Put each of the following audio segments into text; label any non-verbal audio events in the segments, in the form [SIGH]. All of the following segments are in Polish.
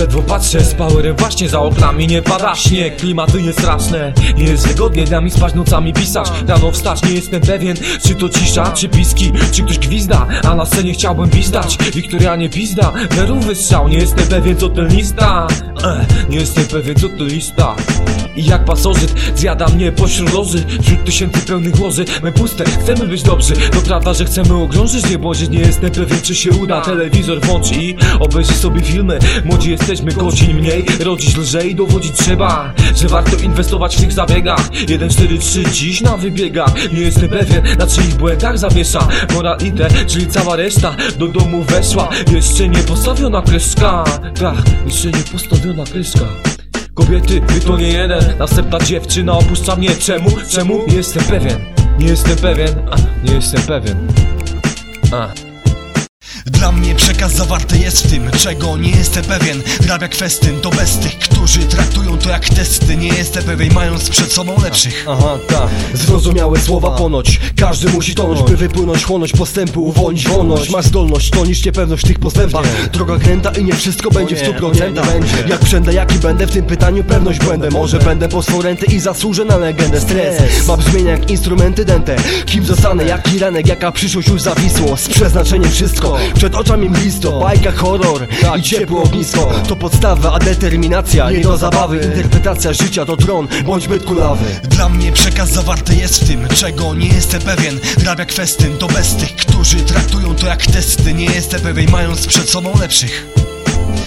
ledwo patrzę Z powerem właśnie za oknami nie pada śnieg. Klimaty nie straszne Nie jest wygodnie dniami spać, nocami pisać. Rano wstać, nie jestem pewien Czy to cisza, czy piski, czy ktoś gwizda A na scenie chciałbym bizdać. Wiktorianie pizda, nerwowy strzał Nie jestem pewien co ten lista. Ech, Nie jestem pewien co ten lista i jak pasożyt zjada mnie pośród loży Wśród tysięcy pełnych łoży My puste, chcemy być dobrzy. To prawda, że chcemy ogrążyć, nie błożyć Nie jestem pewien, czy się uda. Telewizor włącz i obejrzyj sobie filmy. Młodzi jesteśmy, godzin mniej. Rodzić lżej, dowodzić trzeba. Że warto inwestować w tych zabiegach. 1, 4, 3, dziś na wybiegach. Nie jestem pewien, na czyich błędach zawiesza. Moralite, czyli cała reszta Do domu weszła. Jeszcze nie postawiona kreska. Tak, jeszcze nie postawiona kreska Kobiety, wy to nie jeden Następna dziewczyna opuszcza mnie Czemu? Czemu? Nie jestem pewien Nie jestem pewien A, Nie jestem pewien A. Dla mnie przekaz zawarty jest w tym, czego nie jestem pewien. Hrabia kwestyn to bez tych, którzy traktują to jak testy. Nie jestem pewien, mając przed sobą lepszych. Aha, tak, zrozumiałe słowa ponoć. Każdy musi tonąć, by wypłynąć, chłonąć postępu Uwolnić wolność, masz zdolność, to niż niepewność w tych postępach. Droga kręta i nie wszystko będzie w stu procentach. Jak przędę, jaki będę, w tym pytaniu pewność będę. Może będę. po swą rentę i zasłużę na legendę. Stres. Ma brzmienie jak instrumenty dente Kim zostanę, jaki ranek, jaka przyszłość już zawisło. Z przeznaczeniem wszystko, przed oczami mglisto Bajka, horror i ciepłe ognisko. To podstawa, a determinacja nie do zabawy. Interpretacja życia to tron, bądź byt kulawy. Dla mnie przekaz zawarty jest w tym, czego nie jestem pewien. Hrabia kwestyn to bez tych, którzy traktują to jak testy. Nie jestem pewien, mając przed sobą lepszych.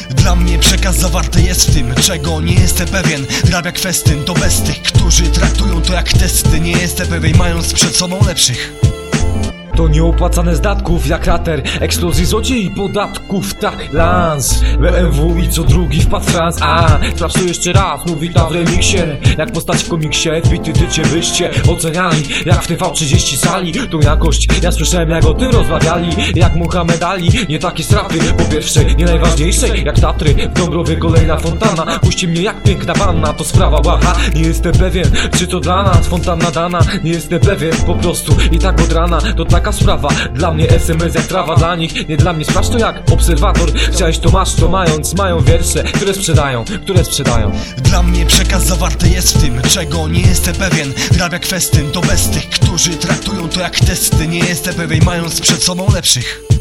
Dla mnie przekaz zawarty jest w tym, czego nie jestem pewien. Hrabia kwestyn to bez tych, którzy traktują to jak testy. Nie jestem pewien, mając przed sobą lepszych To nieopłacane z datków jak krater Eksplozji złodziei podatków Tak, lans BMW i co drugi wpadł w trans. A, to jeszcze raz Mówi ta w remiksie. Jak postać w komiksie Wbity tycie byście oceniali. Jak w TV30 sali Tą jakość. Ja słyszałem jak o tym rozmawiali Jak Muhammad Ali. Nie takie straty Po pierwszej, nie najważniejszej Jak Tatry W Dąbrowie kolejna fontana. Puści mnie jak piękna panna To sprawa łaha Nie jestem pewien Czy to dla nas fontanna dana. Nie jestem pewien Po prostu I tak od rana. To taka sprawa. Dla mnie SMS jak trawa Dla nich Nie dla mnie. Sprawdź to jak obserwator. Chciałeś to masz to mając Mają wiersze Które sprzedają Które sprzedają. Dla mnie przekaz zawarty jest w tym, czego nie jestem pewien. Hrabia kwestyn to bez tych, którzy traktują to jak testy. Nie jestem pewien, mając przed sobą lepszych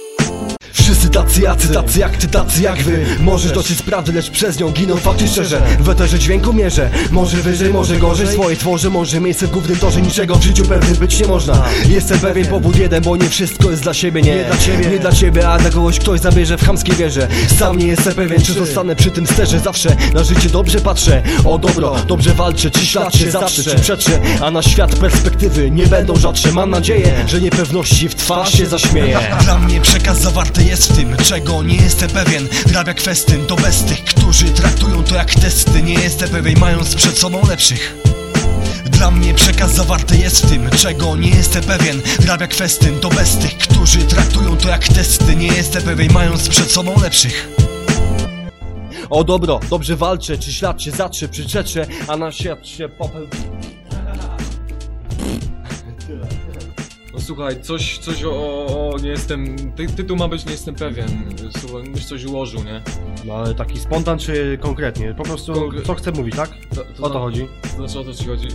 Wszyscy tacy jacy, tacy jak ty, tacy jak wy. Możesz dotrzeć prawdy, lecz przez nią giną fakty szczerze. W eterze dźwięku mierzę. Może wyżej, może gorzej. Swoje tworzę, może miejsce w głównym torze. Niczego w życiu pewnym być nie można. Jestem pewien powód jeden, bo nie wszystko jest dla siebie Nie, dla ciebie, nie dla ciebie, a dla kogoś ktoś zabierze w chamskiej wierze. Sam nie jestem pewien, czy zostanę przy tym sterze. Zawsze na życie dobrze patrzę. O dobro, dobrze walczę, czy ślad się zatrze, czy przetrze. A na świat perspektywy nie będą rzadsze. Mam nadzieję, że niepewności w twarz się zaśmieje. Dla mnie przekaz zawarty jest w tym, czego nie jestem pewien. Hrabia kwestyn to bez tych, którzy traktują to jak testy. Nie jestem pewien, mając przed sobą lepszych. Dla mnie przekaz zawarty jest w tym, czego nie jestem pewien. Hrabia kwestyn to bez tych, którzy traktują to jak testy. Nie jestem pewien, mając przed sobą lepszych. O dobro, dobrze walczę, czy ślad się zatrze, przyczetrze, a na świat się popeł... No [LAUGHS] słuchaj, coś, coś o, o, o nie jestem... Ty, tytuł ma być nie jestem pewien. Słuchaj, byś coś ułożył, nie? No ale taki spontan czy konkretnie? Po prostu Konkre- co chcę mówić, tak? To, O to chodzi. Znaczy o to ci chodzi?